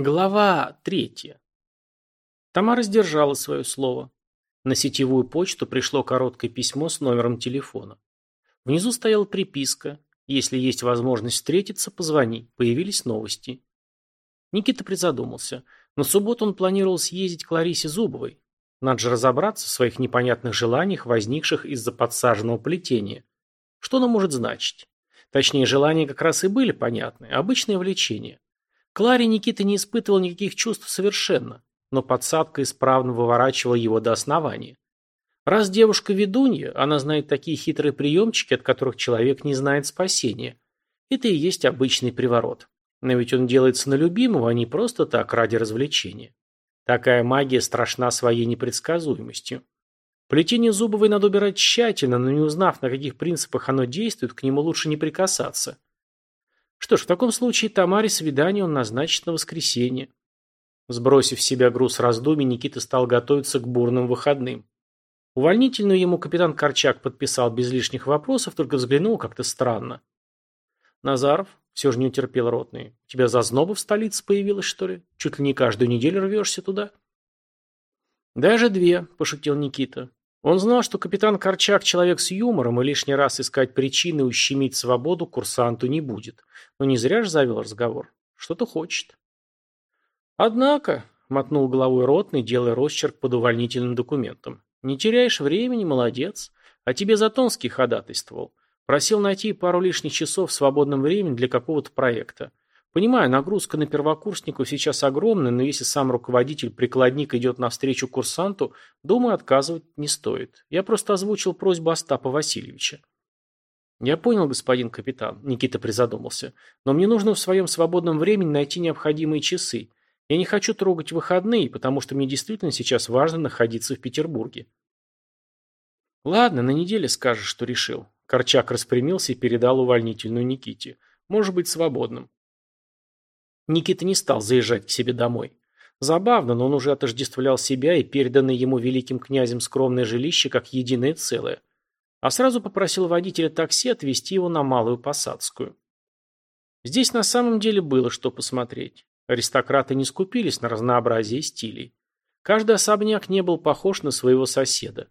Глава третья. Тамара сдержала свое слово. На сетевую почту пришло короткое письмо с номером телефона. Внизу стояла приписка «Если есть возможность встретиться, позвони». Появились новости. Никита призадумался. На субботу он планировал съездить к Ларисе Зубовой. Надо же разобраться в своих непонятных желаниях, возникших из-за подсаженного плетения. Что оно может значить? Точнее, желания как раз и были понятны. Обычное влечение. Кларе Никита не испытывал никаких чувств совершенно, но подсадка исправно выворачивала его до основания. Раз девушка ведунья, она знает такие хитрые приемчики, от которых человек не знает спасения. Это и есть обычный приворот. Но ведь он делается на любимого, а не просто так, ради развлечения. Такая магия страшна своей непредсказуемостью. Плетение зубовой надо убирать тщательно, но не узнав, на каких принципах оно действует, к нему лучше не прикасаться. Что ж, в таком случае Тамаре свидание он назначит на воскресенье. Сбросив с себя груз раздумий, Никита стал готовиться к бурным выходным. Увольнительную ему капитан Корчак подписал без лишних вопросов, только взглянул как-то странно. Назаров все же не утерпел ротный. У тебя зазноба в столице появилась, что ли? Чуть ли не каждую неделю рвешься туда? Даже две, пошутил Никита. Он знал, что капитан Корчак человек с юмором, и лишний раз искать причины ущемить свободу курсанту не будет. Но не зря же завел разговор. Что-то хочет. Однако, мотнул головой ротный, делая росчерк под увольнительным документом. Не теряешь времени, молодец. А тебе Затонский ходатайствовал. Просил найти пару лишних часов в свободном времени для какого-то проекта. Понимаю, нагрузка на первокурсников сейчас огромная, но если сам руководитель-прикладник идет навстречу курсанту, думаю, отказывать не стоит. Я просто озвучил просьбу Остапа Васильевича. Я понял, господин капитан, Никита призадумался, но мне нужно в своем свободном времени найти необходимые часы. Я не хочу трогать выходные, потому что мне действительно сейчас важно находиться в Петербурге. Ладно, на неделе скажешь, что решил. Корчак распрямился и передал увольнительную Никите. Может быть свободным. Никита не стал заезжать к себе домой. Забавно, но он уже отождествлял себя и переданное ему великим князем скромное жилище как единое целое. А сразу попросил водителя такси отвезти его на Малую Посадскую. Здесь на самом деле было что посмотреть. Аристократы не скупились на разнообразие стилей. Каждый особняк не был похож на своего соседа.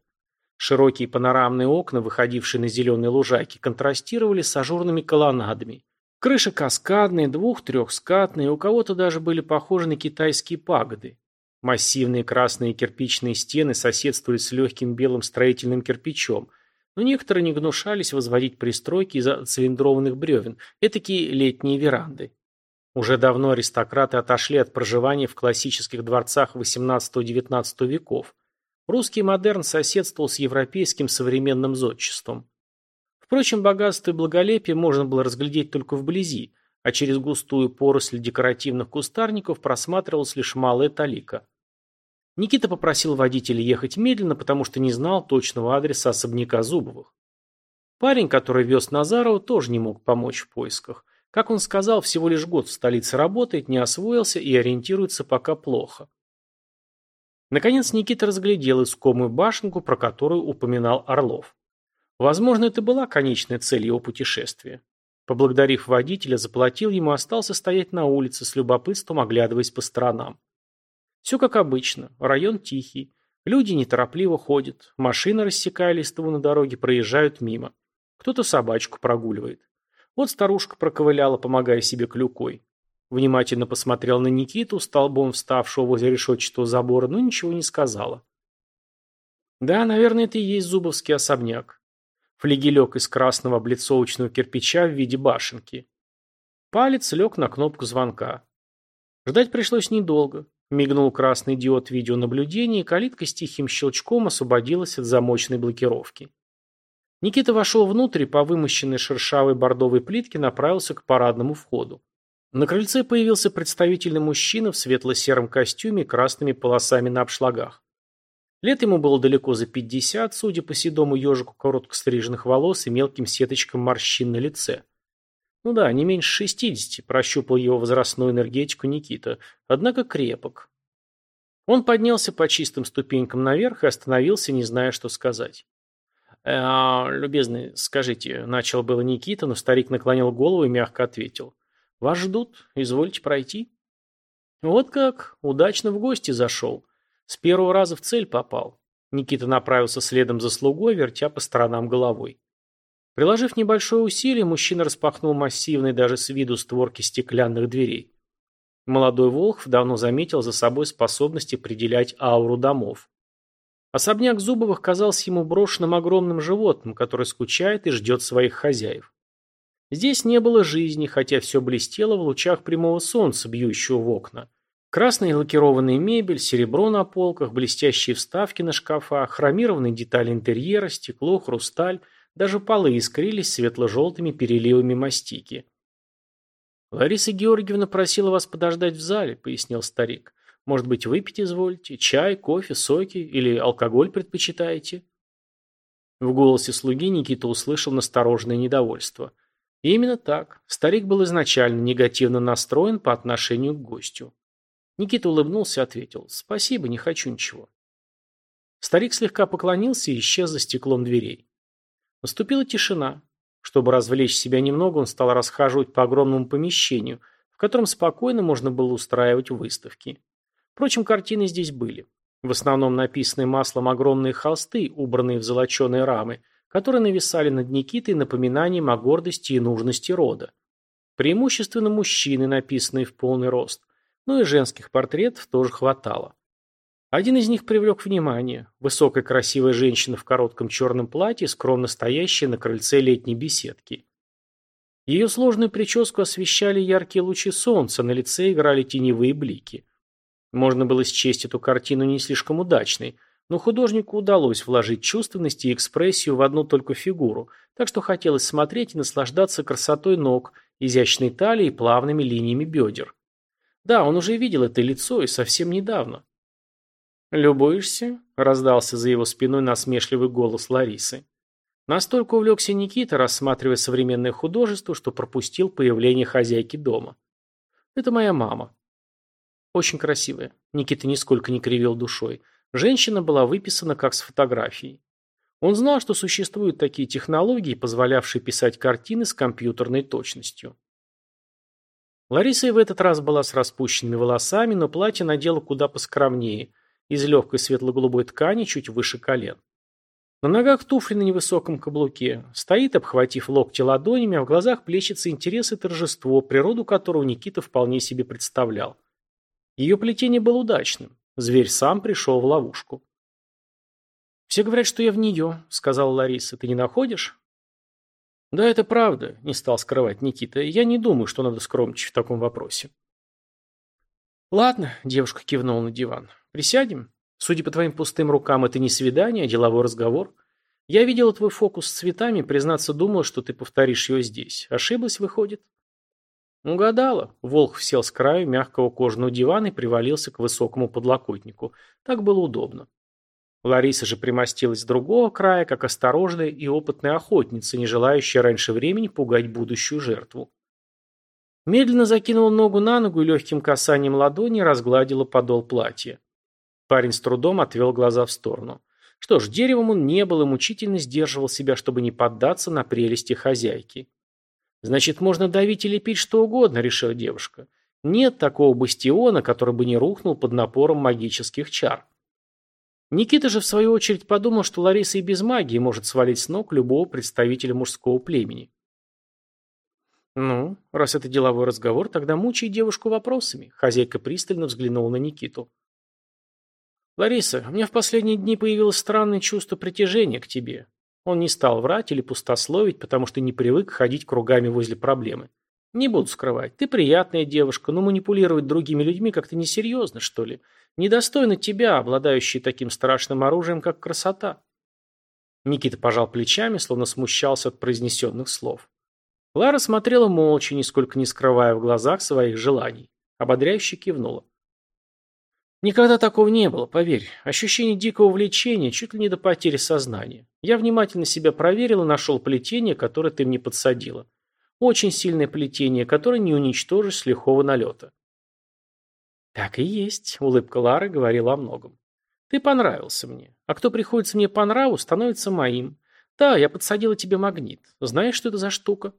Широкие панорамные окна, выходившие на зеленые лужайки, контрастировали с ажурными колоннадами, Крыши каскадные, двух-трехскатные, у кого-то даже были похожи на китайские пагоды. Массивные красные кирпичные стены соседствовали с легким белым строительным кирпичом, но некоторые не гнушались возводить пристройки из цилиндрованных бревен, этакие летние веранды. Уже давно аристократы отошли от проживания в классических дворцах XVIII-XIX веков. Русский модерн соседствовал с европейским современным зодчеством. Впрочем, богатство и благолепие можно было разглядеть только вблизи, а через густую поросль декоративных кустарников просматривалась лишь малая талика. Никита попросил водителя ехать медленно, потому что не знал точного адреса особняка Зубовых. Парень, который вез Назарова, тоже не мог помочь в поисках. Как он сказал, всего лишь год в столице работает, не освоился и ориентируется пока плохо. Наконец Никита разглядел искомую башенку, про которую упоминал Орлов. Возможно, это была конечная цель его путешествия. Поблагодарив водителя, заплатил ему, остался стоять на улице, с любопытством оглядываясь по сторонам. Все как обычно, район тихий, люди неторопливо ходят, машины, рассекая листву на дороге, проезжают мимо. Кто-то собачку прогуливает. Вот старушка проковыляла, помогая себе клюкой. Внимательно посмотрел на Никиту, столбом вставшего возле решетчатого забора, но ничего не сказала. Да, наверное, это и есть Зубовский особняк. Флигелек из красного облицовочного кирпича в виде башенки. Палец лег на кнопку звонка. Ждать пришлось недолго. Мигнул красный диод видеонаблюдения, и калитка с тихим щелчком освободилась от замочной блокировки. Никита вошел внутрь и по вымощенной шершавой бордовой плитке направился к парадному входу. На крыльце появился представительный мужчина в светло-сером костюме и красными полосами на обшлагах. Лет ему было далеко за пятьдесят, судя по седому ежику коротко стриженных волос и мелким сеточкам морщин на лице. Ну да, не меньше шестидесяти, прощупал его возрастную энергетику Никита, однако крепок. Он поднялся по чистым ступенькам наверх и остановился, не зная, что сказать. «Э, «Любезный, скажите», — начал было Никита, но старик наклонил голову и мягко ответил. «Вас ждут. Извольте пройти». Вот как, удачно в гости зашел. С первого раза в цель попал. Никита направился следом за слугой, вертя по сторонам головой. Приложив небольшое усилие, мужчина распахнул массивные даже с виду створки стеклянных дверей. Молодой Волхв давно заметил за собой способность определять ауру домов. Особняк Зубовых казался ему брошенным огромным животным, которое скучает и ждет своих хозяев. Здесь не было жизни, хотя все блестело в лучах прямого солнца, бьющего в окна. Красная лакированная мебель, серебро на полках, блестящие вставки на шкафах, хромированные детали интерьера, стекло, хрусталь, даже полы искрились светло-желтыми переливами мастики. «Лариса Георгиевна просила вас подождать в зале», — пояснил старик. «Может быть, выпить изволите? Чай, кофе, соки или алкоголь предпочитаете?» В голосе слуги Никита услышал настороженное недовольство. И именно так. Старик был изначально негативно настроен по отношению к гостю. Никита улыбнулся и ответил «Спасибо, не хочу ничего». Старик слегка поклонился и исчез за стеклом дверей. Наступила тишина. Чтобы развлечь себя немного, он стал расхаживать по огромному помещению, в котором спокойно можно было устраивать выставки. Впрочем, картины здесь были. В основном написанные маслом огромные холсты, убранные в золоченые рамы, которые нависали над Никитой напоминанием о гордости и нужности рода. Преимущественно мужчины, написанные в полный рост но и женских портретов тоже хватало. Один из них привлек внимание. Высокая красивая женщина в коротком черном платье, скромно стоящая на крыльце летней беседки. Ее сложную прическу освещали яркие лучи солнца, на лице играли теневые блики. Можно было счесть эту картину не слишком удачной, но художнику удалось вложить чувственность и экспрессию в одну только фигуру, так что хотелось смотреть и наслаждаться красотой ног, изящной талией и плавными линиями бедер. Да, он уже видел это лицо и совсем недавно. «Любуешься?» – раздался за его спиной насмешливый голос Ларисы. Настолько увлекся Никита, рассматривая современное художество, что пропустил появление хозяйки дома. «Это моя мама». Очень красивая. Никита нисколько не кривил душой. Женщина была выписана как с фотографией. Он знал, что существуют такие технологии, позволявшие писать картины с компьютерной точностью. Лариса и в этот раз была с распущенными волосами, но платье надела куда поскромнее, из легкой светло-голубой ткани чуть выше колен. На ногах туфли на невысоком каблуке. Стоит, обхватив локти ладонями, а в глазах плещется интерес и торжество, природу которого Никита вполне себе представлял. Ее плетение было удачным. Зверь сам пришел в ловушку. «Все говорят, что я в нее», — сказала Лариса. «Ты не находишь?» Да, это правда, не стал скрывать Никита. Я не думаю, что надо скромничать в таком вопросе. Ладно, девушка кивнула на диван. Присядем. Судя по твоим пустым рукам, это не свидание, а деловой разговор. Я видела твой фокус с цветами, признаться, думала, что ты повторишь его здесь. Ошиблась, выходит? Угадала. Волк сел с краю мягкого кожаного дивана и привалился к высокому подлокотнику. Так было удобно. Лариса же примостилась с другого края, как осторожная и опытная охотница, не желающая раньше времени пугать будущую жертву. Медленно закинула ногу на ногу и легким касанием ладони разгладила подол платья. Парень с трудом отвел глаза в сторону. Что ж, деревом он не был и мучительно сдерживал себя, чтобы не поддаться на прелести хозяйки. «Значит, можно давить или пить что угодно», — решила девушка. «Нет такого бастиона, который бы не рухнул под напором магических чар». Никита же в свою очередь подумал, что Лариса и без магии может свалить с ног любого представителя мужского племени. «Ну, раз это деловой разговор, тогда мучай девушку вопросами», — хозяйка пристально взглянула на Никиту. «Лариса, у меня в последние дни появилось странное чувство притяжения к тебе. Он не стал врать или пустословить, потому что не привык ходить кругами возле проблемы. Не буду скрывать, ты приятная девушка, но манипулировать другими людьми как-то несерьезно, что ли. Недостойно тебя, обладающий таким страшным оружием, как красота. Никита пожал плечами, словно смущался от произнесенных слов. Лара смотрела молча, нисколько не скрывая в глазах своих желаний. Ободряюще кивнула. Никогда такого не было, поверь. Ощущение дикого влечения, чуть ли не до потери сознания. Я внимательно себя проверил и нашел плетение, которое ты мне подсадила. Очень сильное плетение, которое не уничтожишь с лихого налета. «Так и есть», — улыбка Лары говорила о многом. «Ты понравился мне. А кто приходится мне по нраву, становится моим. Да, я подсадила тебе магнит. Знаешь, что это за штука?»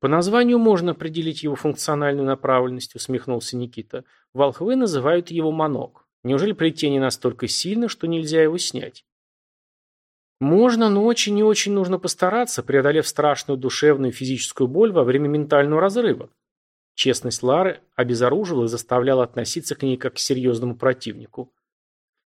По названию можно определить его функциональную направленность, усмехнулся Никита. Волхвы называют его манок. Неужели плетение настолько сильно, что нельзя его снять? Можно, но очень и очень нужно постараться, преодолев страшную душевную и физическую боль во время ментального разрыва. Честность Лары обезоруживала и заставляла относиться к ней как к серьезному противнику.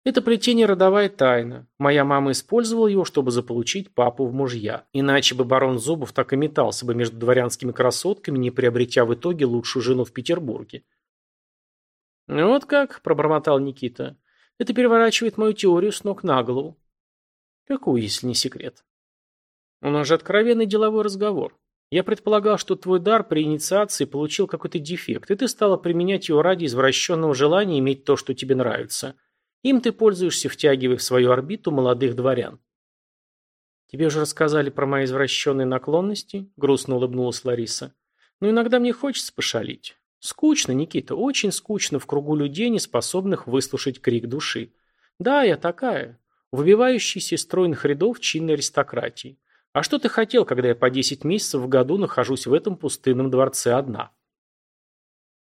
Это плетение родовая тайна. Моя мама использовала его, чтобы заполучить папу в мужья. Иначе бы барон Зубов так и метался бы между дворянскими красотками, не приобретя в итоге лучшую жену в Петербурге. «Вот как», – пробормотал Никита. «Это переворачивает мою теорию с ног на голову». «Какую, если не секрет?» «У нас же откровенный деловой разговор. Я предполагал, что твой дар при инициации получил какой-то дефект, и ты стала применять его ради извращенного желания иметь то, что тебе нравится. Им ты пользуешься, втягивая в свою орбиту молодых дворян. Тебе уже рассказали про мои извращенные наклонности? Грустно улыбнулась Лариса. Но иногда мне хочется пошалить. Скучно, Никита, очень скучно в кругу людей, не способных выслушать крик души. Да, я такая. Выбивающийся из стройных рядов чинной аристократии. А что ты хотел, когда я по 10 месяцев в году нахожусь в этом пустынном дворце одна?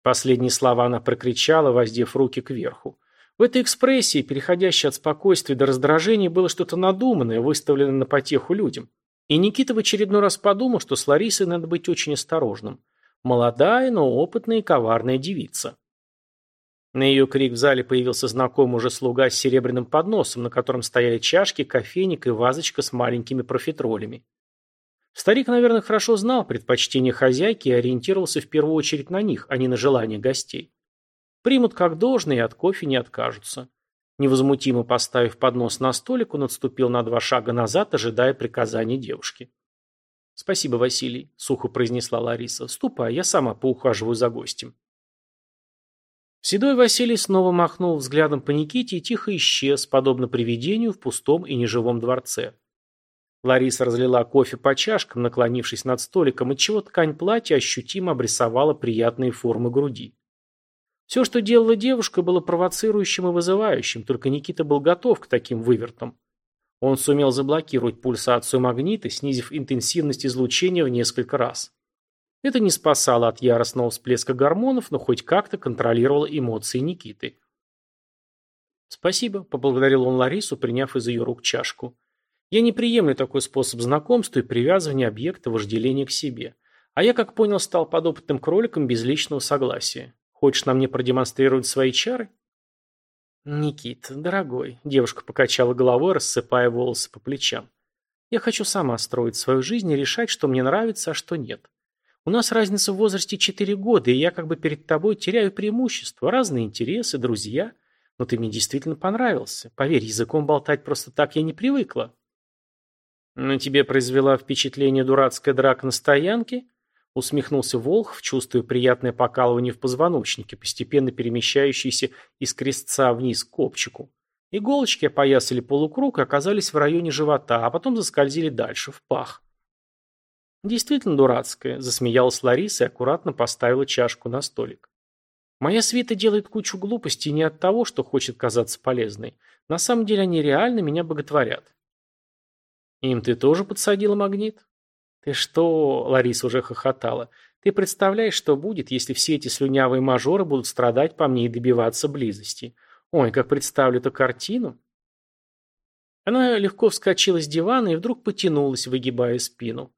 Последние слова она прокричала, воздев руки кверху. В этой экспрессии, переходящей от спокойствия до раздражения, было что-то надуманное, выставленное на потеху людям. И Никита в очередной раз подумал, что с Ларисой надо быть очень осторожным. Молодая, но опытная и коварная девица. На ее крик в зале появился знакомый уже слуга с серебряным подносом, на котором стояли чашки, кофейник и вазочка с маленькими профитролями. Старик, наверное, хорошо знал предпочтения хозяйки и ориентировался в первую очередь на них, а не на желания гостей. Примут как должное и от кофе не откажутся. Невозмутимо поставив поднос на столик, он отступил на два шага назад, ожидая приказаний девушки. «Спасибо, Василий», — сухо произнесла Лариса. «Ступай, я сама поухаживаю за гостем». Седой Василий снова махнул взглядом по Никите и тихо исчез, подобно привидению в пустом и неживом дворце. Лариса разлила кофе по чашкам, наклонившись над столиком, отчего ткань платья ощутимо обрисовала приятные формы груди. Все, что делала девушка, было провоцирующим и вызывающим, только Никита был готов к таким вывертам. Он сумел заблокировать пульсацию магнита, снизив интенсивность излучения в несколько раз. Это не спасало от яростного всплеска гормонов, но хоть как-то контролировало эмоции Никиты. «Спасибо», – поблагодарил он Ларису, приняв из ее рук чашку. «Я не приемлю такой способ знакомства и привязывания объекта вожделения к себе. А я, как понял, стал подопытным кроликом без личного согласия. Хочешь на мне продемонстрировать свои чары?» «Никит, дорогой», – девушка покачала головой, рассыпая волосы по плечам. «Я хочу сама строить свою жизнь и решать, что мне нравится, а что нет. У нас разница в возрасте четыре года, и я как бы перед тобой теряю преимущество, разные интересы, друзья. Но ты мне действительно понравился. Поверь, языком болтать просто так я не привыкла. На тебе произвела впечатление дурацкая драка на стоянке? Усмехнулся Волхв, чувствуя приятное покалывание в позвоночнике, постепенно перемещающееся из крестца вниз к копчику. Иголочки опоясали полукруг и оказались в районе живота, а потом заскользили дальше, в пах. «Действительно дурацкая», – засмеялась Лариса и аккуратно поставила чашку на столик. «Моя свита делает кучу глупостей не от того, что хочет казаться полезной. На самом деле они реально меня боготворят». «Им ты тоже подсадила магнит?» «Ты что?» – Лариса уже хохотала. «Ты представляешь, что будет, если все эти слюнявые мажоры будут страдать по мне и добиваться близости? Ой, как представлю эту картину!» Она легко вскочила с дивана и вдруг потянулась, выгибая спину.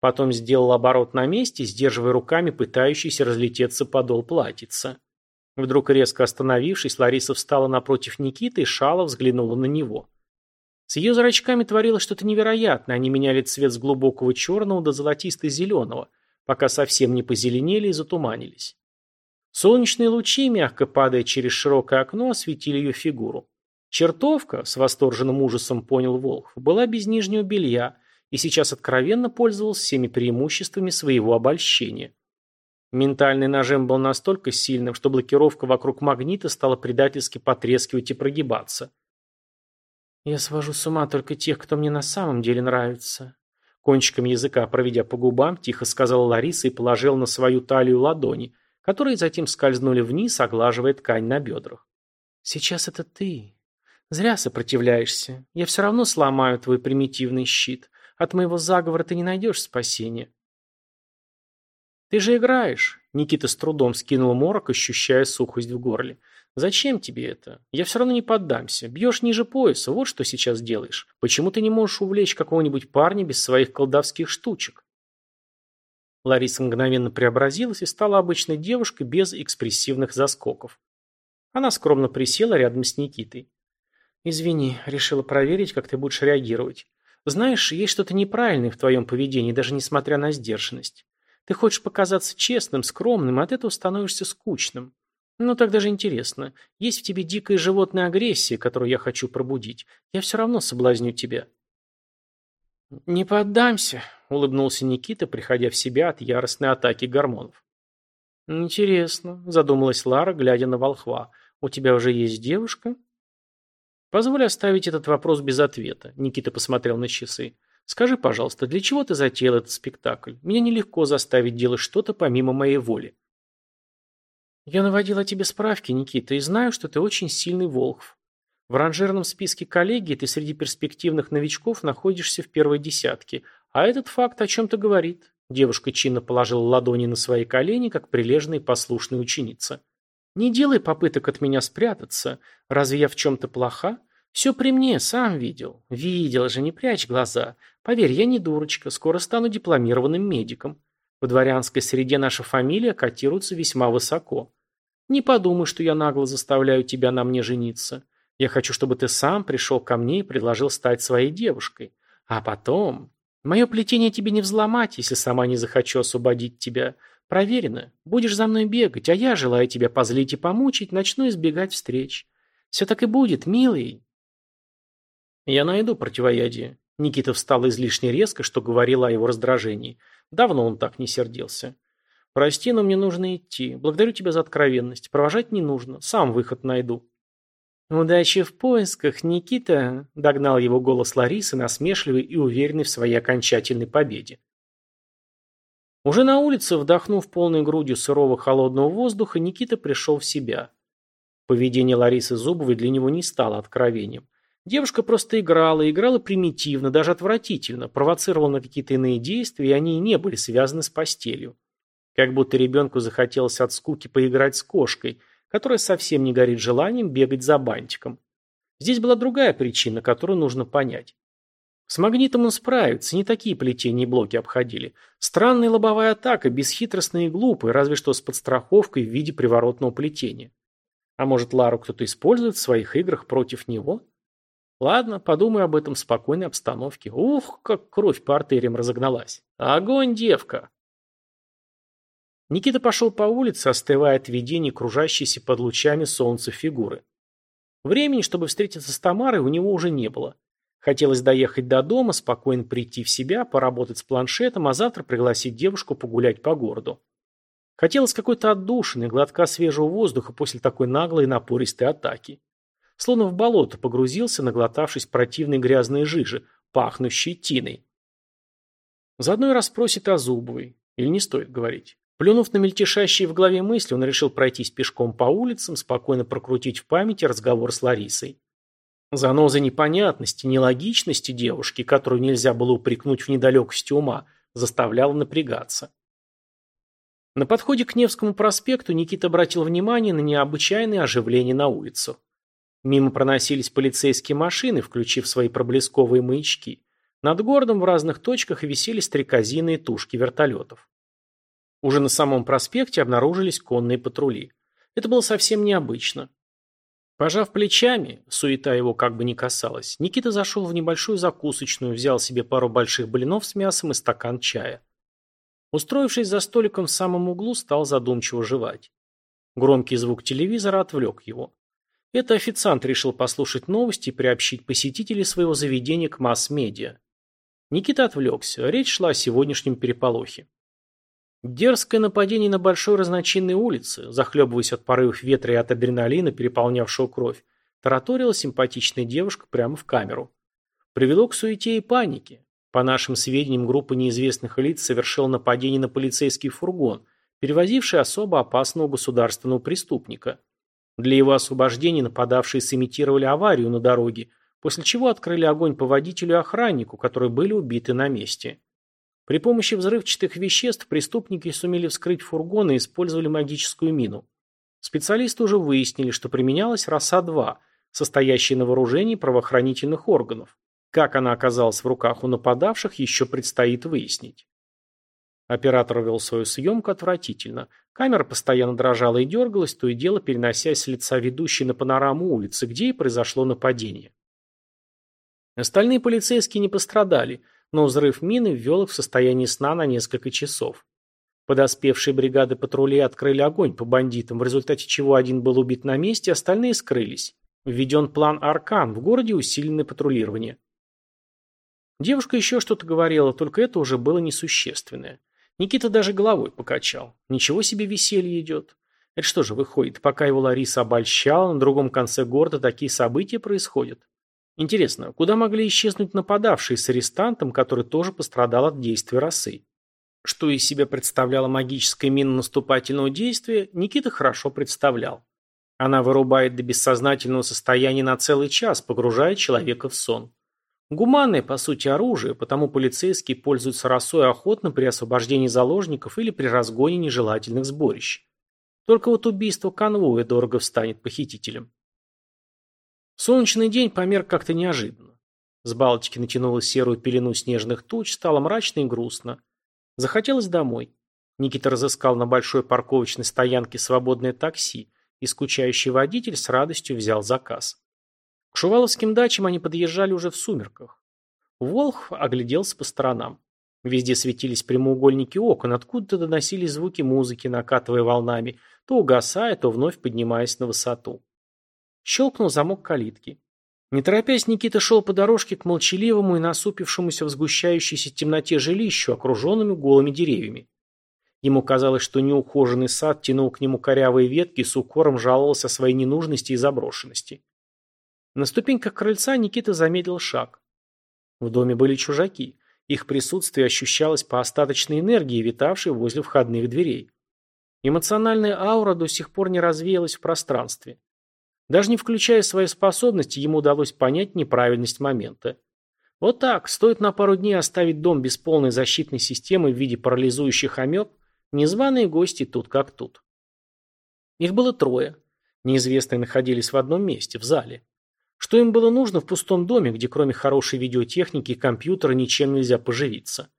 Потом сделал оборот на месте, сдерживая руками пытающийся разлететься подол платьица. Вдруг резко остановившись, Лариса встала напротив Никиты и шало взглянула на него. С ее зрачками творилось что-то невероятное, они меняли цвет с глубокого черного до золотисто-зеленого, пока совсем не позеленели и затуманились. Солнечные лучи, мягко падая через широкое окно, осветили ее фигуру. Чертовка, с восторженным ужасом понял Волхв, была без нижнего белья, и сейчас откровенно пользовался всеми преимуществами своего обольщения. Ментальный нажим был настолько сильным, что блокировка вокруг магнита стала предательски потрескивать и прогибаться. «Я свожу с ума только тех, кто мне на самом деле нравится», Кончиком языка, проведя по губам, тихо сказала Лариса и положил на свою талию ладони, которые затем скользнули вниз, оглаживая ткань на бедрах. «Сейчас это ты. Зря сопротивляешься. Я все равно сломаю твой примитивный щит. От моего заговора ты не найдешь спасения. «Ты же играешь!» Никита с трудом скинул морок, ощущая сухость в горле. «Зачем тебе это? Я все равно не поддамся. Бьешь ниже пояса, вот что сейчас делаешь. Почему ты не можешь увлечь какого-нибудь парня без своих колдовских штучек?» Лариса мгновенно преобразилась и стала обычной девушкой без экспрессивных заскоков. Она скромно присела рядом с Никитой. «Извини, решила проверить, как ты будешь реагировать. Знаешь, есть что-то неправильное в твоем поведении, даже несмотря на сдержанность. Ты хочешь показаться честным, скромным, от этого становишься скучным. Ну, тогда же интересно. Есть в тебе дикая животная агрессия, которую я хочу пробудить. Я все равно соблазню тебя. Не поддамся, улыбнулся Никита, приходя в себя от яростной атаки гормонов. Интересно, задумалась Лара, глядя на волхва. У тебя уже есть девушка? Позволь оставить этот вопрос без ответа. Никита посмотрел на часы. Скажи, пожалуйста, для чего ты затеял этот спектакль? Меня нелегко заставить делать что-то помимо моей воли. Я наводила тебе справки, Никита, и знаю, что ты очень сильный Волхв. В ранжирном списке коллегии ты среди перспективных новичков находишься в первой десятке, а этот факт о чем-то говорит. Девушка чинно положила ладони на свои колени, как прилежная и послушная ученица. Не делай попыток от меня спрятаться. Разве я в чем-то плоха? Все при мне, сам видел. Видел же, не прячь глаза. Поверь, я не дурочка, скоро стану дипломированным медиком. В дворянской среде наша фамилия котируется весьма высоко. Не подумай, что я нагло заставляю тебя на мне жениться. Я хочу, чтобы ты сам пришел ко мне и предложил стать своей девушкой. А потом... Мое плетение тебе не взломать, если сама не захочу освободить тебя. Проверено. Будешь за мной бегать, а я, желая тебя позлить и помучить, начну избегать встреч. Все так и будет, милый. Я найду противоядие. Никита встал излишне резко, что говорило о его раздражении. Давно он так не сердился. «Прости, но мне нужно идти. Благодарю тебя за откровенность. Провожать не нужно. Сам выход найду». «Удачи в поисках, Никита!» – догнал его голос Ларисы, насмешливый и уверенный в своей окончательной победе. Уже на улице, вдохнув полной грудью сырого холодного воздуха, Никита пришел в себя. Поведение Ларисы Зубовой для него не стало откровением. Девушка просто играла, играла примитивно, даже отвратительно, провоцировала на какие-то иные действия, и они не были связаны с постелью. Как будто ребенку захотелось от скуки поиграть с кошкой, которая совсем не горит желанием бегать за бантиком. Здесь была другая причина, которую нужно понять. С магнитом он справится, не такие плетения и блоки обходили. Странная лобовая атака, бесхитростная и глупая, разве что с подстраховкой в виде приворотного плетения. А может, Лару кто-то использует в своих играх против него? Ладно, подумай об этом в спокойной обстановке. Ух, как кровь по артериям разогналась. Огонь, девка! Никита пошел по улице, остывая от видений, кружащейся под лучами солнца фигуры. Времени, чтобы встретиться с Тамарой, у него уже не было. Хотелось доехать до дома, спокойно прийти в себя, поработать с планшетом, а завтра пригласить девушку погулять по городу. Хотелось какой-то отдушины, глотка свежего воздуха после такой наглой и напористой атаки. Словно в болото погрузился, наглотавшись противной грязной жижи, пахнущей тиной. Заодно и расспросит о Зубовой. Или не стоит говорить. Плюнув на мельтешащие в голове мысли, он решил пройтись пешком по улицам, спокойно прокрутить в памяти разговор с Ларисой. Заноза непонятности, нелогичности девушки, которую нельзя было упрекнуть в недалекости ума, заставляла напрягаться. На подходе к Невскому проспекту Никита обратил внимание на необычайное оживление на улицах. Мимо проносились полицейские машины, включив свои проблесковые маячки. Над городом в разных точках висели стрекозиные тушки вертолетов. Уже на самом проспекте обнаружились конные патрули. Это было совсем необычно. Пожав плечами, суета его как бы не касалась, Никита зашел в небольшую закусочную, взял себе пару больших блинов с мясом и стакан чая. Устроившись за столиком в самом углу, стал задумчиво жевать. Громкий звук телевизора отвлек его. Это официант решил послушать новости и приобщить посетителей своего заведения к масс-медиа. Никита отвлекся. Речь шла о сегодняшнем переполохе. Дерзкое нападение на большой разночинной улице, захлебываясь от порывов ветра и от адреналина, переполнявшего кровь, тараторила симпатичная девушка прямо в камеру. Привело к суете и панике. По нашим сведениям, группа неизвестных лиц совершила нападение на полицейский фургон, перевозивший особо опасного государственного преступника. Для его освобождения нападавшие сымитировали аварию на дороге, после чего открыли огонь по водителю и охраннику, которые были убиты на месте. При помощи взрывчатых веществ преступники сумели вскрыть фургон и использовали магическую мину. Специалисты уже выяснили, что применялась роса-2, состоящая на вооружении правоохранительных органов. Как она оказалась в руках у нападавших, еще предстоит выяснить. Оператор вел свою съемку отвратительно. Камера постоянно дрожала и дергалась, то и дело переносясь с лица ведущей на панораму улицы, где и произошло нападение. Остальные полицейские не пострадали, но взрыв мины ввел их в состояние сна на несколько часов. Подоспевшие бригады патрулей открыли огонь по бандитам, в результате чего один был убит на месте, остальные скрылись. Введен план «Аркан», в городе усиленное патрулирование. Девушка еще что-то говорила, только это уже было несущественное. Никита даже головой покачал. Ничего себе веселье идет. Это что же выходит, пока его Лариса обольщала, на другом конце города такие события происходят? Интересно, куда могли исчезнуть нападавшие с арестантом, который тоже пострадал от действия росы? Что из себя представляла магическая мина наступательного действия, Никита хорошо представлял. Она вырубает до бессознательного состояния на целый час, погружая человека в сон. Гуманное, по сути, оружие, потому полицейские пользуются росой охотно при освобождении заложников или при разгоне нежелательных сборищ. Только вот убийство конвоя дорого встанет похитителям. Солнечный день помер как-то неожиданно. С Балтики натянула серую пелену снежных туч, стало мрачно и грустно. Захотелось домой. Никита разыскал на большой парковочной стоянке свободное такси, и скучающий водитель с радостью взял заказ. К шуваловским дачам они подъезжали уже в сумерках. Волх огляделся по сторонам. Везде светились прямоугольники окон, откуда-то доносились звуки музыки, накатывая волнами, то угасая, то вновь поднимаясь на высоту. Щелкнул замок калитки. Не торопясь, Никита шел по дорожке к молчаливому и насупившемуся в сгущающейся темноте жилищу, окруженному голыми деревьями. Ему казалось, что неухоженный сад тянул к нему корявые ветки и с укором жаловался о своей ненужности и заброшенности. На ступеньках крыльца Никита замедлил шаг. В доме были чужаки. Их присутствие ощущалось по остаточной энергии, витавшей возле входных дверей. Эмоциональная аура до сих пор не развеялась в пространстве. Даже не включая свои способности, ему удалось понять неправильность момента. Вот так, стоит на пару дней оставить дом без полной защитной системы в виде парализующих амеб, незваные гости тут как тут. Их было трое. Неизвестные находились в одном месте, в зале. Что им было нужно в пустом доме, где кроме хорошей видеотехники и компьютера ничем нельзя поживиться?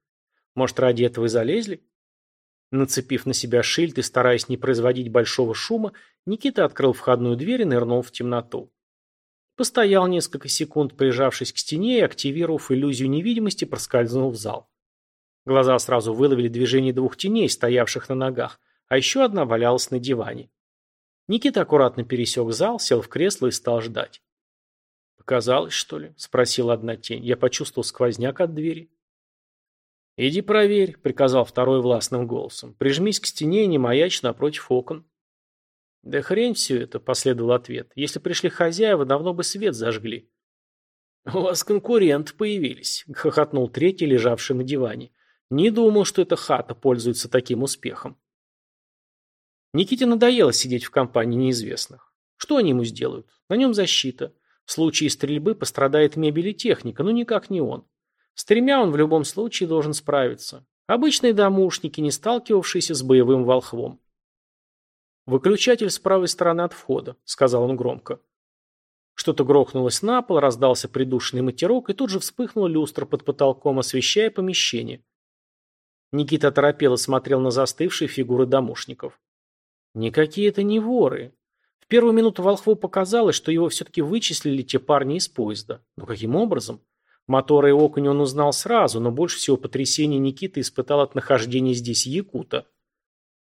Может, ради этого и залезли? Нацепив на себя шильд и стараясь не производить большого шума, Никита открыл входную дверь и нырнул в темноту. Постоял несколько секунд, прижавшись к стене и, активировав иллюзию невидимости, проскользнул в зал. Глаза сразу выловили движение двух теней, стоявших на ногах, а еще одна валялась на диване. Никита аккуратно пересек зал, сел в кресло и стал ждать. «Показалось, что ли?» – спросила одна тень. Я почувствовал сквозняк от двери. «Иди проверь», – приказал второй властным голосом. «Прижмись к стене и не маячь напротив окон». «Да хрень все это», – последовал ответ. «Если пришли хозяева, давно бы свет зажгли». «У вас конкуренты появились», – хохотнул третий, лежавший на диване. «Не думал, что эта хата пользуется таким успехом». Никите надоело сидеть в компании неизвестных. Что они ему сделают? На нем защита. В случае стрельбы пострадает мебель и техника, но никак не он. С тремя он в любом случае должен справиться. Обычные домушники, не сталкивавшиеся с боевым волхвом. «Выключатель с правой стороны от входа», — сказал он громко. Что-то грохнулось на пол, раздался придушенный матерок, и тут же вспыхнула люстра под потолком, освещая помещение. Никита торопело смотрел на застывшие фигуры домушников. Никакие это не воры первую минуту Волхву показалось, что его все-таки вычислили те парни из поезда. Но каким образом? Моторы и окунь он узнал сразу, но больше всего потрясения Никита испытал от нахождения здесь Якута.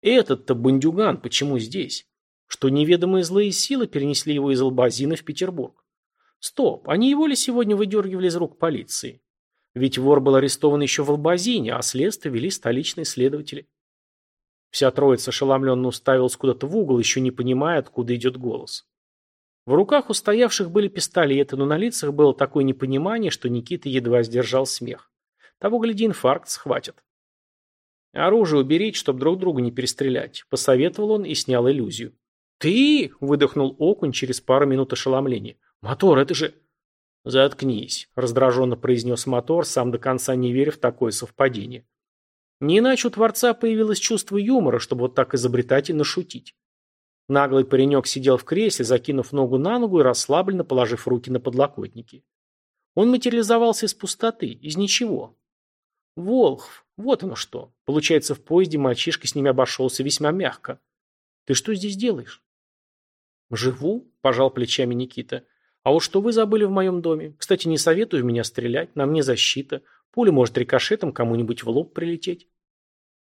Этот-то бандюган почему здесь? Что неведомые злые силы перенесли его из Албазина в Петербург? Стоп, они его ли сегодня выдергивали из рук полиции? Ведь вор был арестован еще в Албазине, а следствие вели столичные следователи. Вся троица ошеломленно уставилась куда-то в угол, еще не понимая, откуда идет голос. В руках у стоявших были пистолеты, но на лицах было такое непонимание, что Никита едва сдержал смех. Того, гляди, инфаркт схватит. «Оружие уберите, чтобы друг друга не перестрелять», – посоветовал он и снял иллюзию. «Ты?» – выдохнул окунь через пару минут ошеломления. «Мотор, это же...» «Заткнись», – раздраженно произнес мотор, сам до конца не веря в такое совпадение. Не иначе у Творца появилось чувство юмора, чтобы вот так изобретательно шутить. Наглый паренек сидел в кресле, закинув ногу на ногу и расслабленно положив руки на подлокотники. Он материализовался из пустоты, из ничего. Волхв, вот оно что. Получается, в поезде мальчишка с ними обошелся весьма мягко. Ты что здесь делаешь? Живу, пожал плечами Никита. А вот что вы забыли в моем доме? Кстати, не советую меня стрелять, на мне защита. Пуля может рикошетом кому-нибудь в лоб прилететь.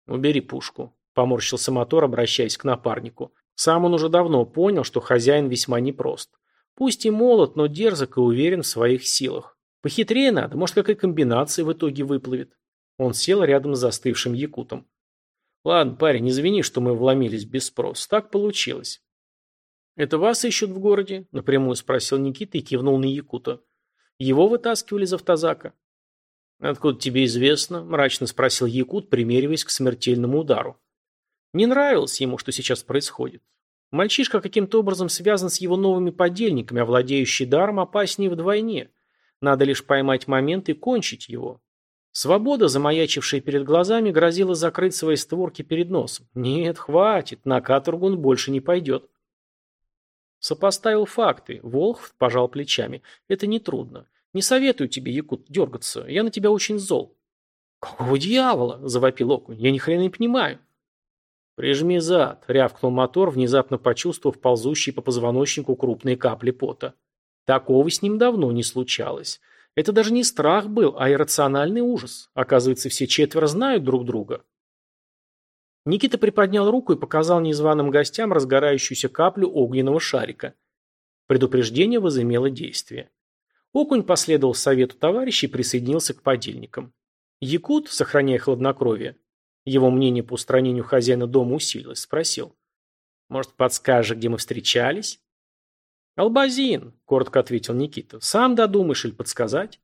Убери пушку, поморщился мотор, обращаясь к напарнику. Сам он уже давно понял, что хозяин весьма непрост. Пусть и молод, но дерзок и уверен в своих силах. Похитрее надо, может, какая комбинация в итоге выплывет. Он сел рядом с застывшим якутом. Ладно, парень, извини, что мы вломились без спроса. Так получилось. «Это вас ищут в городе?» – напрямую спросил Никита и кивнул на Якута. «Его вытаскивали из автозака». «Откуда тебе известно?» – мрачно спросил Якут, примериваясь к смертельному удару. Не нравилось ему, что сейчас происходит. Мальчишка каким-то образом связан с его новыми подельниками, а владеющий даром опаснее вдвойне. Надо лишь поймать момент и кончить его. Свобода, замаячившая перед глазами, грозила закрыть свои створки перед носом. Нет, хватит, на каторгу он больше не пойдет. Сопоставил факты. Волхв пожал плечами. Это нетрудно. Не советую тебе, Якут, дергаться. Я на тебя очень зол. Какого дьявола? Завопил окунь. Я ни хрена не понимаю. «Прижми зад», — рявкнул мотор, внезапно почувствовав ползущие по позвоночнику крупные капли пота. Такого с ним давно не случалось. Это даже не страх был, а иррациональный ужас. Оказывается, все четверо знают друг друга. Никита приподнял руку и показал незваным гостям разгорающуюся каплю огненного шарика. Предупреждение возымело действие. Окунь последовал совету товарищей и присоединился к подельникам. Якут, сохраняя хладнокровие, его мнение по устранению хозяина дома усилилось. Спросил. «Может, подскажешь, где мы встречались?» «Албазин», — коротко ответил Никита. «Сам додумаешь или подсказать?»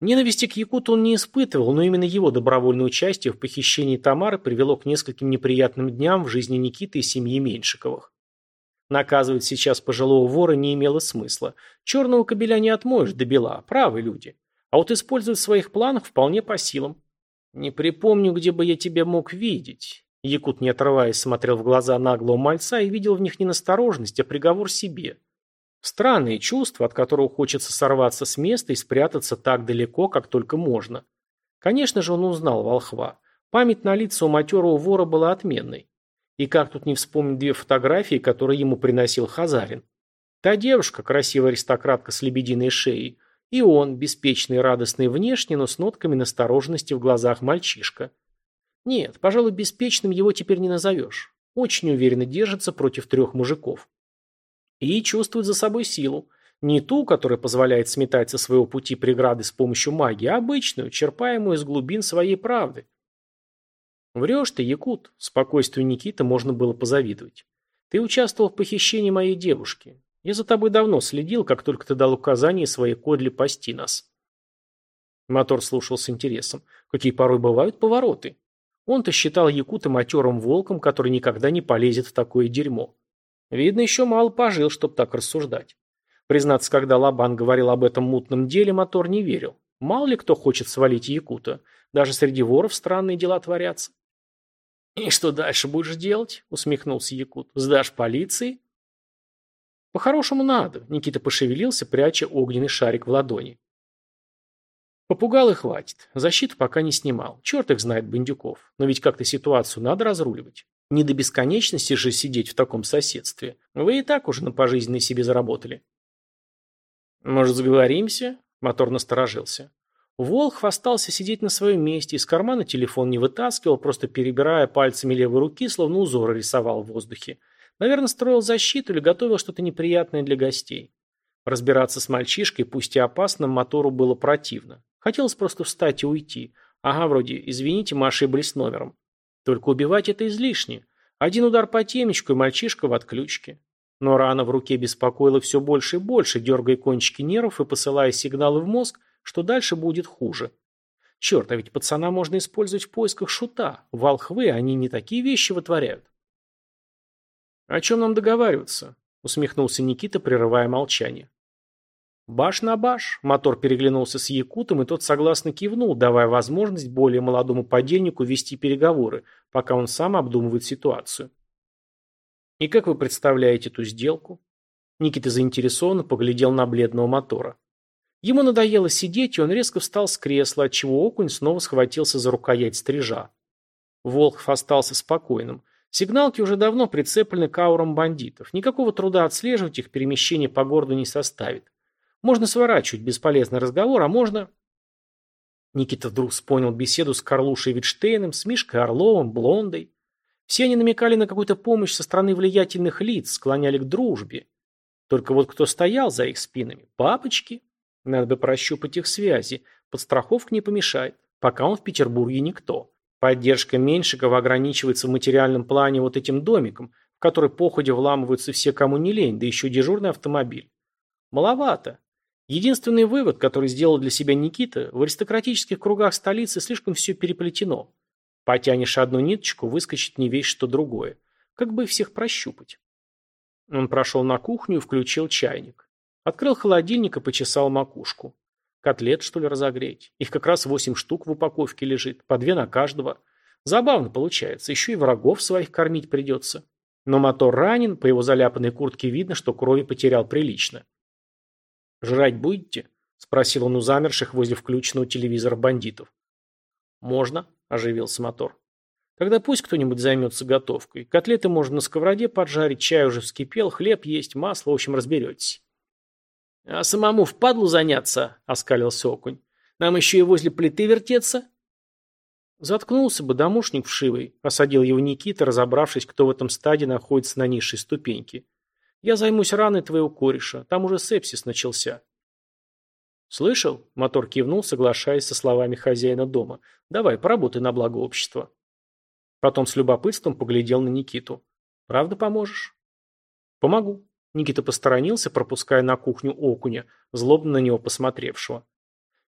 Ненависти к Якуту он не испытывал, но именно его добровольное участие в похищении Тамары привело к нескольким неприятным дням в жизни Никиты и семьи Меньшиковых. Наказывать сейчас пожилого вора не имело смысла. Черного кобеля не отмоешь до бела, правы люди. А вот использовать в своих планах вполне по силам. «Не припомню, где бы я тебя мог видеть». Якут, не отрываясь, смотрел в глаза наглого мальца и видел в них не настороженность, а приговор себе. Странные чувства, от которого хочется сорваться с места и спрятаться так далеко, как только можно. Конечно же, он узнал волхва. Память на лица у матерого вора была отменной. И как тут не вспомнить две фотографии, которые ему приносил Хазарин. Та девушка, красивая аристократка с лебединой шеей, и он, беспечный и радостный внешне, но с нотками настороженности в глазах мальчишка. Нет, пожалуй, беспечным его теперь не назовешь. Очень уверенно держится против трех мужиков. И чувствует за собой силу. Не ту, которая позволяет сметать со своего пути преграды с помощью магии, а обычную, черпаемую из глубин своей правды. Врешь ты, Якут. Спокойствию Никиты можно было позавидовать. Ты участвовал в похищении моей девушки. Я за тобой давно следил, как только ты дал указание своей кодле пасти нас. Мотор слушал с интересом. Какие порой бывают повороты. Он-то считал Якута матерым волком, который никогда не полезет в такое дерьмо. Видно, еще мало пожил, чтобы так рассуждать. Признаться, когда Лабан говорил об этом мутном деле, мотор не верил. Мало ли кто хочет свалить Якута. Даже среди воров странные дела творятся. «И что дальше будешь делать?» — усмехнулся Якут. «Сдашь полиции?» «По-хорошему надо», — Никита пошевелился, пряча огненный шарик в ладони. Попугал и хватит. Защиту пока не снимал. Черт их знает, бандюков. Но ведь как-то ситуацию надо разруливать. Не до бесконечности же сидеть в таком соседстве. Вы и так уже на пожизненной себе заработали. Может, сговоримся? Мотор насторожился. Волхв остался сидеть на своем месте, из кармана телефон не вытаскивал, просто перебирая пальцами левой руки, словно узоры рисовал в воздухе. Наверное, строил защиту или готовил что-то неприятное для гостей. Разбираться с мальчишкой, пусть и опасным, мотору было противно. Хотелось просто встать и уйти. Ага, вроде, извините, мы ошиблись номером. Только убивать это излишне. Один удар по темечку, и мальчишка в отключке. Но рана в руке беспокоила все больше и больше, дергая кончики нервов и посылая сигналы в мозг, что дальше будет хуже. Черт, а ведь пацана можно использовать в поисках шута. Волхвы, они не такие вещи вытворяют. «О чем нам договариваться?» – усмехнулся Никита, прерывая молчание. Баш на баш. Мотор переглянулся с Якутом, и тот согласно кивнул, давая возможность более молодому подельнику вести переговоры, пока он сам обдумывает ситуацию. «И как вы представляете эту сделку?» Никита заинтересованно поглядел на бледного мотора. Ему надоело сидеть, и он резко встал с кресла, отчего окунь снова схватился за рукоять стрижа. Волхов остался спокойным. Сигналки уже давно прицеплены к аурам бандитов. Никакого труда отслеживать их перемещение по городу не составит. Можно сворачивать бесполезный разговор, а можно... Никита вдруг вспомнил беседу с Карлушей Витштейном, с Мишкой Орловым, Блондой. Все они намекали на какую-то помощь со стороны влиятельных лиц, склоняли к дружбе. Только вот кто стоял за их спинами? Папочки? Надо бы прощупать их связи. Подстраховка не помешает. Пока он в Петербурге никто. Поддержка Меньшикова ограничивается в материальном плане вот этим домиком, в который походе вламываются все, кому не лень, да еще дежурный автомобиль. Маловато. Единственный вывод, который сделал для себя Никита, в аристократических кругах столицы слишком все переплетено. Потянешь одну ниточку, выскочит не весь что другое. Как бы всех прощупать. Он прошел на кухню и включил чайник. Открыл холодильник и почесал макушку. Котлет, что ли, разогреть? Их как раз восемь штук в упаковке лежит, по две на каждого. Забавно получается, еще и врагов своих кормить придется. Но мотор ранен, по его заляпанной куртке видно, что крови потерял прилично. «Жрать будете?» – спросил он у замерших возле включенного телевизора бандитов. «Можно», – оживился мотор. «Тогда пусть кто-нибудь займется готовкой. Котлеты можно на сковороде поджарить, чай уже вскипел, хлеб есть, масло, в общем, разберетесь». «А самому впадлу заняться?» – оскалился окунь. «Нам еще и возле плиты вертеться?» Заткнулся бы домушник вшивый, осадил его Никита, разобравшись, кто в этом стаде находится на низшей ступеньке. «Я займусь раной твоего кореша, там уже сепсис начался». «Слышал?» – мотор кивнул, соглашаясь со словами хозяина дома. «Давай, поработай на благо общества». Потом с любопытством поглядел на Никиту. «Правда поможешь?» «Помогу», Никита посторонился, пропуская на кухню окуня, злобно на него посмотревшего.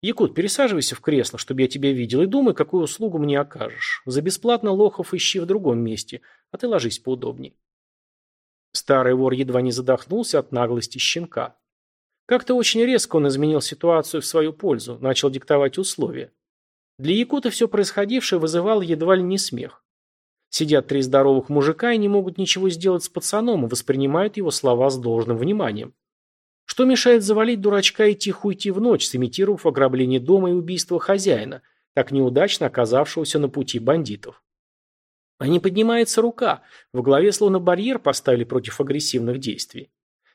«Якут, пересаживайся в кресло, чтобы я тебя видел, и думай, какую услугу мне окажешь. За бесплатно лохов ищи в другом месте, а ты ложись поудобней». Старый вор едва не задохнулся от наглости щенка. Как-то очень резко он изменил ситуацию в свою пользу, начал диктовать условия. Для Якута все происходившее вызывало едва ли не смех. Сидят три здоровых мужика и не могут ничего сделать с пацаном и воспринимают его слова с должным вниманием. Что мешает завалить дурачка и тихо уйти в ночь, сымитировав ограбление дома и убийство хозяина, так неудачно оказавшегося на пути бандитов? А не поднимается рука, в голове словно барьер поставили против агрессивных действий.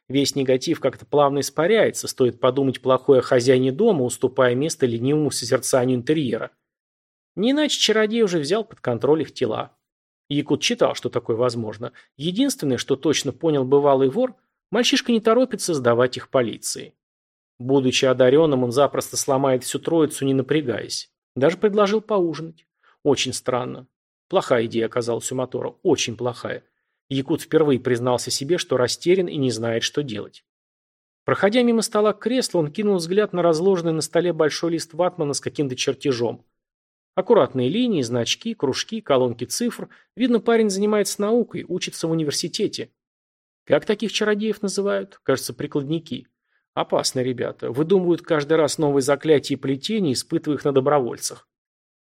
Весь негатив как-то плавно испаряется, стоит подумать плохое о хозяине дома, уступая место ленивому созерцанию интерьера. Не иначе чародей уже взял под контроль их тела. Якут читал, что такое возможно. Единственное, что точно понял бывалый вор, мальчишка не торопится сдавать их полиции. Будучи одаренным, он запросто сломает всю троицу, не напрягаясь. Даже предложил поужинать. Очень странно. Плохая идея оказалась у мотора. Очень плохая. Якут впервые признался себе, что растерян и не знает, что делать. Проходя мимо стола к он кинул взгляд на разложенный на столе большой лист ватмана с каким-то чертежом. Аккуратные линии, значки, кружки, колонки цифр. Видно, парень занимается наукой, учится в университете. Как таких чародеев называют? Кажется, прикладники. Опасные ребята. Выдумывают каждый раз новые заклятия и плетения, испытывая их на добровольцах.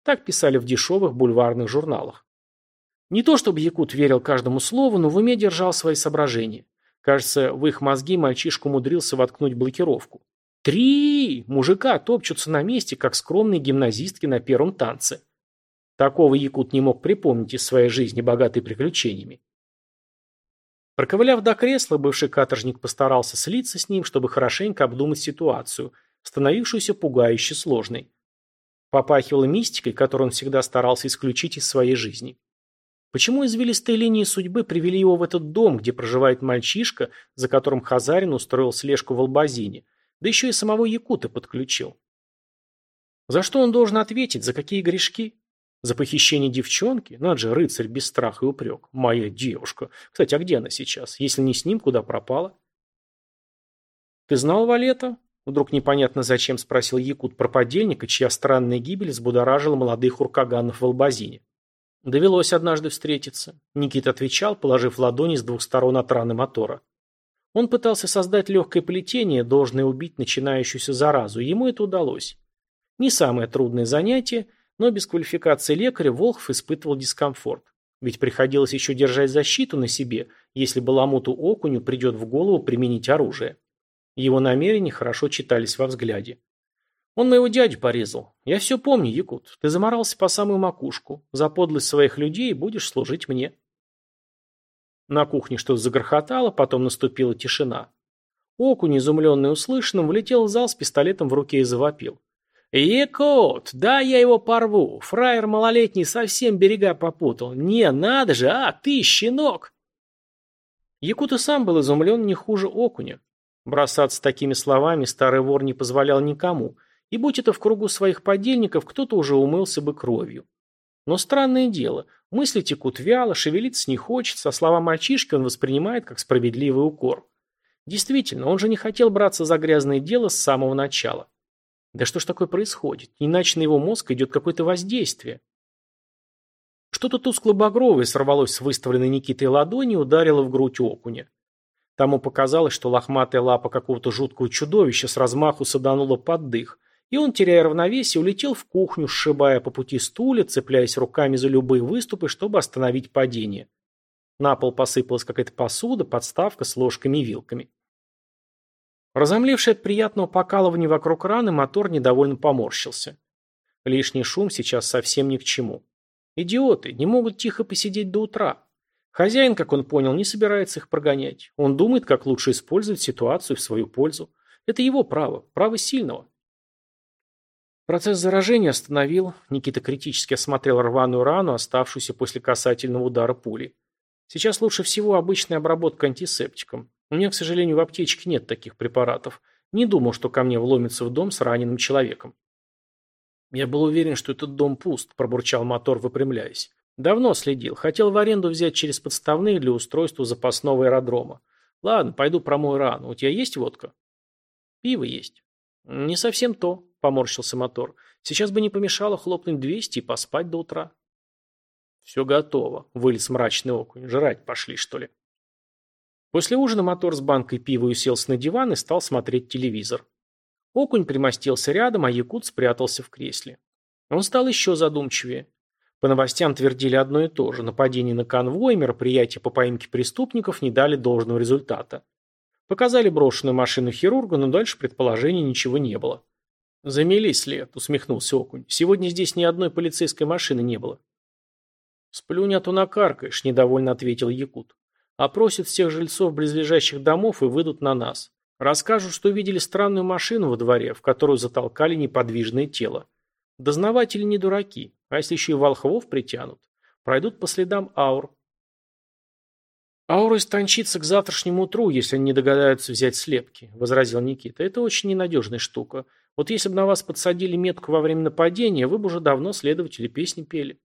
Так писали в дешевых бульварных журналах. Не то чтобы Якут верил каждому слову, но в уме держал свои соображения. Кажется, в их мозги мальчишка умудрился воткнуть блокировку. Три мужика топчутся на месте, как скромные гимназистки на первом танце. Такого Якут не мог припомнить из своей жизни, богатой приключениями. Проковыляв до кресла, бывший каторжник постарался слиться с ним, чтобы хорошенько обдумать ситуацию, становившуюся пугающе сложной. Попахивала мистикой, которую он всегда старался исключить из своей жизни. Почему извилистые линии судьбы привели его в этот дом, где проживает мальчишка, за которым Хазарин устроил слежку в Албазине, да еще и самого Якута подключил. За что он должен ответить? За какие грешки? За похищение девчонки? Надо же, рыцарь без страха и упрек. Моя девушка. Кстати, а где она сейчас? Если не с ним, куда пропала? Ты знал Валета? Вдруг непонятно зачем спросил Якут про подельника, чья странная гибель взбудоражила молодых уркаганов в Албазине. Довелось однажды встретиться. Никита отвечал, положив ладони с двух сторон от раны мотора. Он пытался создать легкое плетение, должное убить начинающуюся заразу, ему это удалось. Не самое трудное занятие, но без квалификации лекаря Волхов испытывал дискомфорт. Ведь приходилось еще держать защиту на себе, если баламуту окуню придет в голову применить оружие. Его намерения хорошо читались во взгляде. Он моего дядю порезал. Я все помню, Якут. Ты заморался по самую макушку. За подлость своих людей будешь служить мне. На кухне что-то загрохотало, потом наступила тишина. Окунь, изумленный услышанным, влетел в зал с пистолетом в руке и завопил. «Якут, да я его порву. Фраер малолетний совсем берега попутал. Не, надо же, а, ты, щенок!» Якут и сам был изумлен не хуже окуня. Бросаться такими словами старый вор не позволял никому, и будь это в кругу своих подельников, кто-то уже умылся бы кровью. Но странное дело, мысли текут вяло, шевелиться не хочется, а слова мальчишки он воспринимает как справедливый укор. Действительно, он же не хотел браться за грязное дело с самого начала. Да что ж такое происходит? Иначе на его мозг идет какое-то воздействие. Что-то тускло-багровое сорвалось с выставленной Никитой ладони и ударило в грудь окуня. Тому показалось, что лохматая лапа какого-то жуткого чудовища с размаху саданула под дых, и он, теряя равновесие, улетел в кухню, сшибая по пути стулья, цепляясь руками за любые выступы, чтобы остановить падение. На пол посыпалась какая-то посуда, подставка с ложками и вилками. Разомлевший от приятного покалывания вокруг раны, мотор недовольно поморщился. Лишний шум сейчас совсем ни к чему. Идиоты, не могут тихо посидеть до утра. Хозяин, как он понял, не собирается их прогонять. Он думает, как лучше использовать ситуацию в свою пользу. Это его право, право сильного. Процесс заражения остановил. Никита критически осмотрел рваную рану, оставшуюся после касательного удара пули. Сейчас лучше всего обычная обработка антисептиком. У меня, к сожалению, в аптечке нет таких препаратов. Не думал, что ко мне вломится в дом с раненым человеком. Я был уверен, что этот дом пуст, пробурчал мотор, выпрямляясь. Давно следил. Хотел в аренду взять через подставные для устройства запасного аэродрома. Ладно, пойду промою рану. У тебя есть водка? Пиво есть. Не совсем то, поморщился мотор. Сейчас бы не помешало хлопнуть 200 и поспать до утра. Все готово, вылез мрачный окунь. Жрать пошли, что ли? После ужина мотор с банкой пива уселся на диван и стал смотреть телевизор. Окунь примостился рядом, а Якут спрятался в кресле. Он стал еще задумчивее. По новостям твердили одно и то же. Нападение на конвой мероприятия по поимке преступников не дали должного результата. Показали брошенную машину хирурга, но дальше предположений ничего не было. «Замели след», — усмехнулся Окунь. «Сегодня здесь ни одной полицейской машины не было». «Сплюнь, а то накаркаешь», — недовольно ответил Якут. Опросят всех жильцов близлежащих домов и выйдут на нас. Расскажут, что видели странную машину во дворе, в которую затолкали неподвижное тело. Дознаватели не дураки, а если еще и волхвов притянут, пройдут по следам аур. «Аура истончится к завтрашнему утру, если они не догадаются взять слепки», – возразил Никита. «Это очень ненадежная штука. Вот если бы на вас подсадили метку во время нападения, вы бы уже давно следователи песни пели».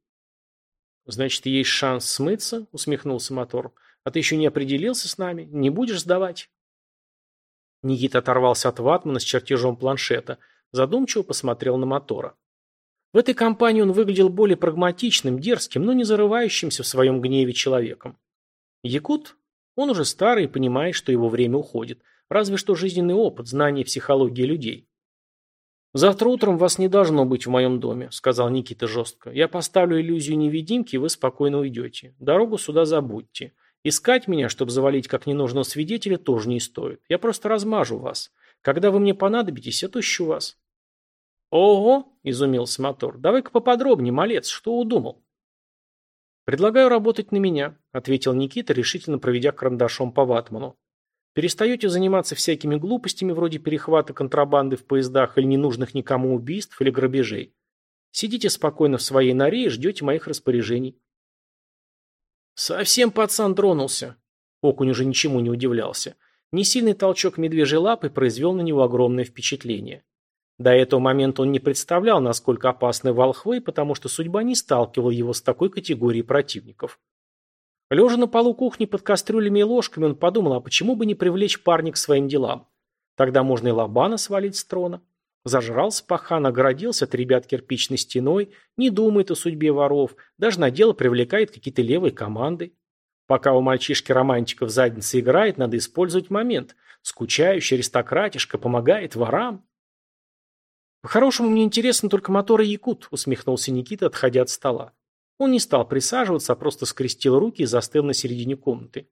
«Значит, есть шанс смыться?» – усмехнулся мотор. А ты еще не определился с нами? Не будешь сдавать?» Никита оторвался от ватмана с чертежом планшета, задумчиво посмотрел на мотора. В этой компании он выглядел более прагматичным, дерзким, но не зарывающимся в своем гневе человеком. Якут? Он уже старый и понимает, что его время уходит. Разве что жизненный опыт, знание психологии людей. «Завтра утром вас не должно быть в моем доме», — сказал Никита жестко. «Я поставлю иллюзию невидимки, и вы спокойно уйдете. Дорогу сюда забудьте. Искать меня, чтобы завалить как ненужного свидетеля, тоже не стоит. Я просто размажу вас. Когда вы мне понадобитесь, отыщу вас. Ого, изумился мотор. Давай-ка поподробнее, малец, что удумал? Предлагаю работать на меня, ответил Никита, решительно проведя карандашом по ватману. Перестаете заниматься всякими глупостями вроде перехвата контрабанды в поездах или ненужных никому убийств или грабежей. Сидите спокойно в своей норе и ждете моих распоряжений. Совсем пацан тронулся. Окунь уже ничему не удивлялся. Несильный толчок медвежьей лапы произвел на него огромное впечатление. До этого момента он не представлял, насколько опасны волхвы, потому что судьба не сталкивала его с такой категорией противников. Лежа на полу кухни под кастрюлями и ложками, он подумал, а почему бы не привлечь парня к своим делам? Тогда можно и Лобана свалить с трона. Зажрался пахан, огородился от ребят кирпичной стеной, не думает о судьбе воров, даже на дело привлекает какие-то левые команды. Пока у мальчишки-романтика в заднице играет, надо использовать момент. Скучающий аристократишка помогает ворам. «По-хорошему, мне интересно только моторы Якут», — усмехнулся Никита, отходя от стола. Он не стал присаживаться, а просто скрестил руки и застыл на середине комнаты.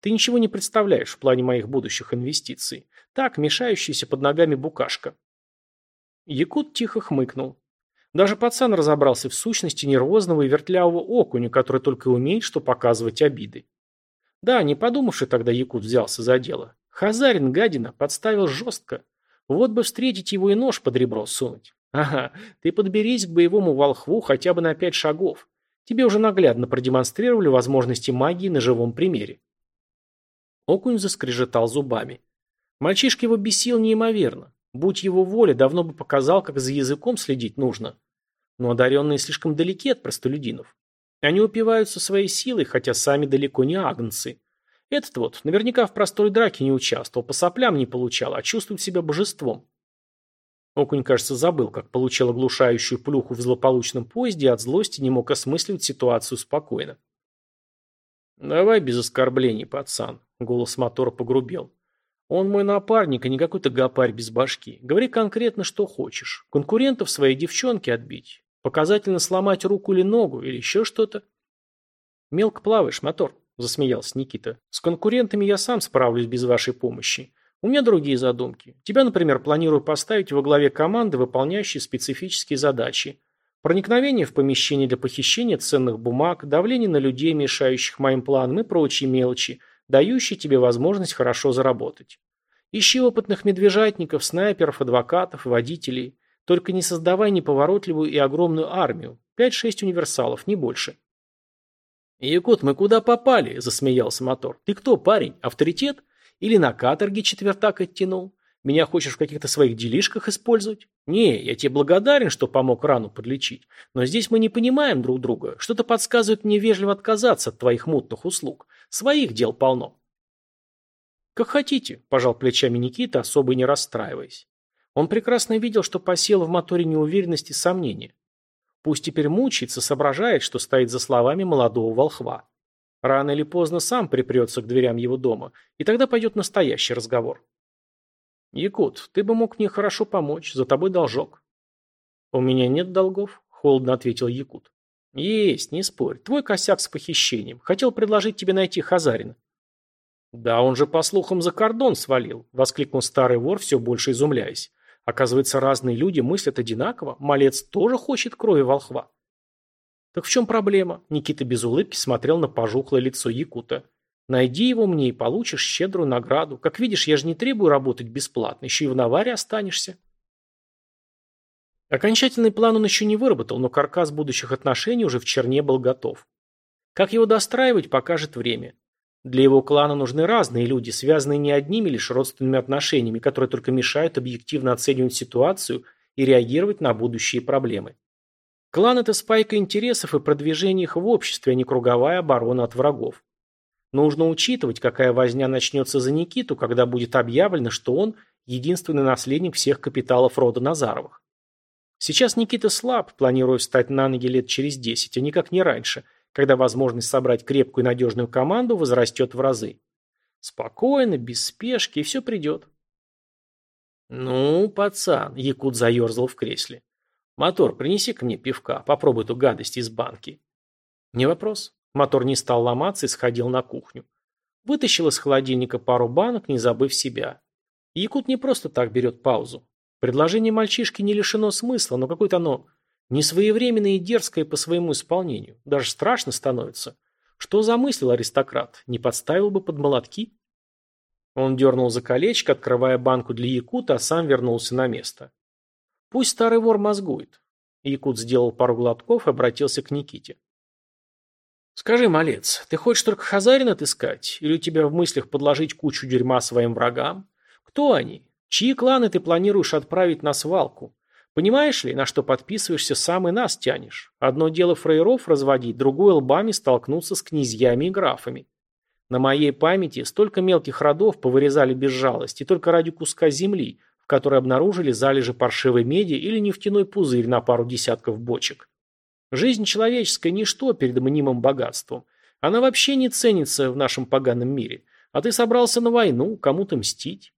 «Ты ничего не представляешь в плане моих будущих инвестиций. Так, мешающаяся под ногами букашка». Якут тихо хмыкнул. Даже пацан разобрался в сущности нервозного и вертлявого окуня, который только умеет что показывать обиды. Да, не подумавши тогда Якут взялся за дело. Хазарин, гадина, подставил жестко. Вот бы встретить его и нож под ребро сунуть. Ага, ты подберись к боевому волхву хотя бы на пять шагов. Тебе уже наглядно продемонстрировали возможности магии на живом примере. Окунь заскрежетал зубами. Мальчишка его бесил неимоверно. Будь его воля, давно бы показал, как за языком следить нужно. Но одаренные слишком далеки от простолюдинов. Они упиваются своей силой, хотя сами далеко не агнцы. Этот вот наверняка в простой драке не участвовал, по соплям не получал, а чувствует себя божеством. Окунь, кажется, забыл, как получил оглушающую плюху в злополучном поезде и от злости не мог осмысливать ситуацию спокойно. «Давай без оскорблений, пацан», — голос мотора погрубел. «Он мой напарник, а не какой-то гопарь без башки. Говори конкретно, что хочешь. Конкурентов своей девчонки отбить. Показательно сломать руку или ногу, или еще что-то». «Мелко плаваешь, мотор», – засмеялся Никита. «С конкурентами я сам справлюсь без вашей помощи. У меня другие задумки. Тебя, например, планирую поставить во главе команды, выполняющей специфические задачи. Проникновение в помещение для похищения ценных бумаг, давление на людей, мешающих моим планам и прочие мелочи, дающие тебе возможность хорошо заработать. Ищи опытных медвежатников, снайперов, адвокатов, водителей. Только не создавай неповоротливую и огромную армию. 5-6 универсалов, не больше. «Якут, мы куда попали?» – засмеялся мотор. «Ты кто, парень? Авторитет? Или на каторге четвертак оттянул? Меня хочешь в каких-то своих делишках использовать? Не, я тебе благодарен, что помог рану подлечить. Но здесь мы не понимаем друг друга. Что-то подсказывает мне вежливо отказаться от твоих мутных услуг. Своих дел полно». «Как хотите», – пожал плечами Никита, особо не расстраиваясь. Он прекрасно видел, что посел в моторе неуверенность и сомнения. Пусть теперь мучается, соображает, что стоит за словами молодого волхва. Рано или поздно сам припрется к дверям его дома, и тогда пойдет настоящий разговор. «Якут, ты бы мог мне хорошо помочь, за тобой должок». «У меня нет долгов», — холодно ответил Якут. «Есть, не спорь. Твой косяк с похищением. Хотел предложить тебе найти Хазарина». «Да он же, по слухам, за кордон свалил», — воскликнул старый вор, все больше изумляясь. Оказывается, разные люди мыслят одинаково. Малец тоже хочет крови волхва. Так в чем проблема? Никита без улыбки смотрел на пожухлое лицо Якута. Найди его мне и получишь щедрую награду. Как видишь, я же не требую работать бесплатно, еще и в наваре останешься. Окончательный план он еще не выработал, но каркас будущих отношений уже в черне был готов. Как его достраивать, покажет время. Для его клана нужны разные люди, связанные не одними лишь родственными отношениями, которые только мешают объективно оценивать ситуацию и реагировать на будущие проблемы. Клан – это спайка интересов и продвижение их в обществе, а не круговая оборона от врагов. Нужно учитывать, какая возня начнется за Никиту, когда будет объявлено, что он – единственный наследник всех капиталов рода Назаровых. Сейчас Никита слаб, планируя встать на ноги лет через десять, а никак не раньше – когда возможность собрать крепкую и надежную команду возрастет в разы. Спокойно, без спешки, и все придет. «Ну, пацан», — Якут заерзал в кресле. «Мотор, принеси-ка мне пивка, попробуй эту гадость из банки». «Не вопрос». Мотор не стал ломаться и сходил на кухню. Вытащил из холодильника пару банок, не забыв себя. Якут не просто так берет паузу. Предложение мальчишки не лишено смысла, но какое-то оно Несвоевременное и дерзкое по своему исполнению. Даже страшно становится. Что замыслил аристократ? Не подставил бы под молотки? Он дернул за колечко, открывая банку для якута, а сам вернулся на место. Пусть старый вор мозгует. Якут сделал пару глотков и обратился к Никите. «Скажи, малец, ты хочешь только Хазарин отыскать? Или у тебя в мыслях подложить кучу дерьма своим врагам? Кто они? Чьи кланы ты планируешь отправить на свалку? Понимаешь ли, на что подписываешься, сам и нас тянешь. Одно дело фрейров разводить, другое лбами столкнуться с князьями и графами. На моей памяти столько мелких родов повырезали без жалости только ради куска земли, в которой обнаружили залежи паршивой меди или нефтяной пузырь на пару десятков бочек. Жизнь человеческая – ничто перед мнимым богатством. Она вообще не ценится в нашем поганом мире. А ты собрался на войну, кому-то мстить.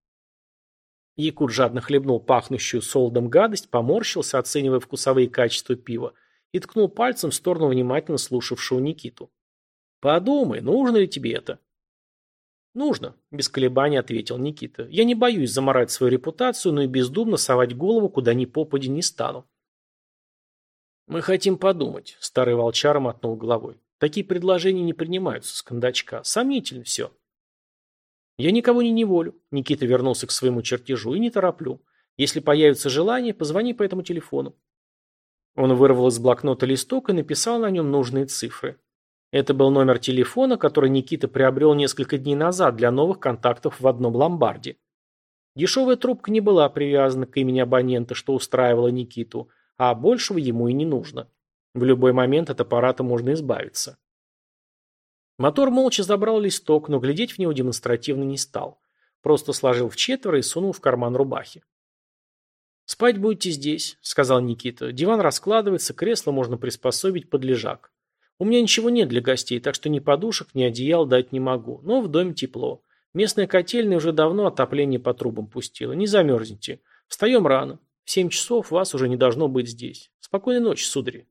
Якут жадно хлебнул пахнущую солодом гадость, поморщился, оценивая вкусовые качества пива, и ткнул пальцем в сторону внимательно слушавшего Никиту. «Подумай, нужно ли тебе это?» «Нужно», – без колебаний ответил Никита. «Я не боюсь заморать свою репутацию, но и бездумно совать голову, куда ни попади не стану». «Мы хотим подумать», – старый волчар мотнул головой. «Такие предложения не принимаются с кондачка. Сомнительно все». «Я никого не неволю», – Никита вернулся к своему чертежу, – «и не тороплю. Если появится желание, позвони по этому телефону». Он вырвал из блокнота листок и написал на нем нужные цифры. Это был номер телефона, который Никита приобрел несколько дней назад для новых контактов в одном ломбарде. Дешевая трубка не была привязана к имени абонента, что устраивало Никиту, а большего ему и не нужно. В любой момент от аппарата можно избавиться. Мотор молча забрал листок, но глядеть в него демонстративно не стал. Просто сложил в четверо и сунул в карман рубахи. «Спать будете здесь», — сказал Никита. «Диван раскладывается, кресло можно приспособить под лежак. У меня ничего нет для гостей, так что ни подушек, ни одеял дать не могу. Но в доме тепло. Местная котельная уже давно отопление по трубам пустила. Не замерзнете. Встаем рано. В семь часов вас уже не должно быть здесь. Спокойной ночи, судари.